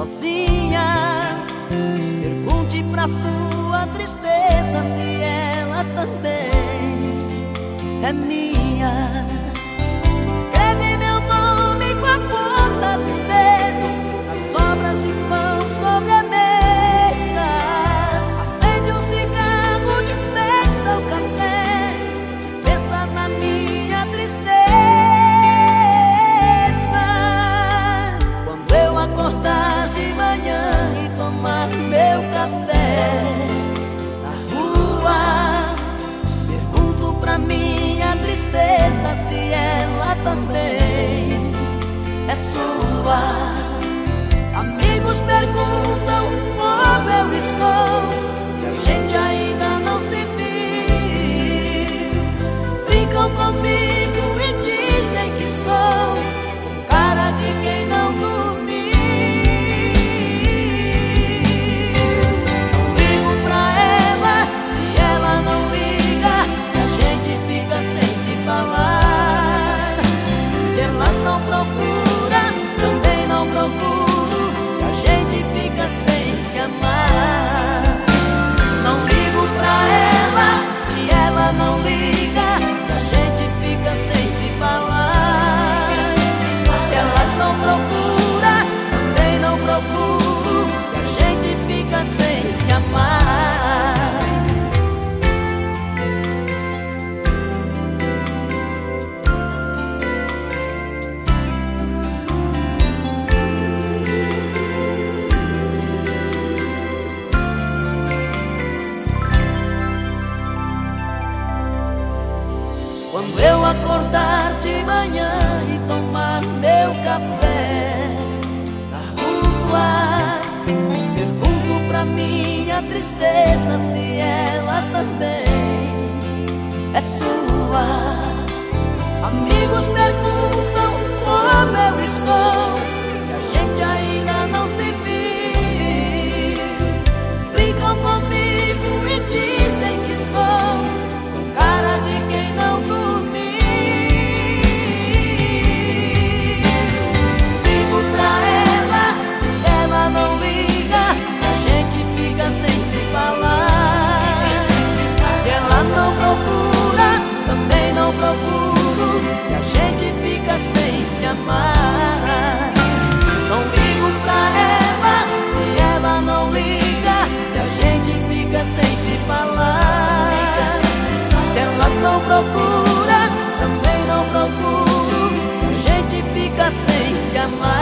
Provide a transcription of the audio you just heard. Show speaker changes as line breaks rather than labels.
sozinha. Pergunte pra sua tristeza se Amigos perguntam como eu estou, se a gente ainda não se viu. Ficam comigo e dizem que estou com cara de quem não dormiu. Ligo pra ela e ela não liga, e a gente fica sem se falar. Se ela não procura. Quando eu acordar de manhã e tomar meu café na rua, pergunto pra minha tristeza se ela também é sua. Amigos perguntam como eu estou, se a gente ainda não se viu. Brincam com mais.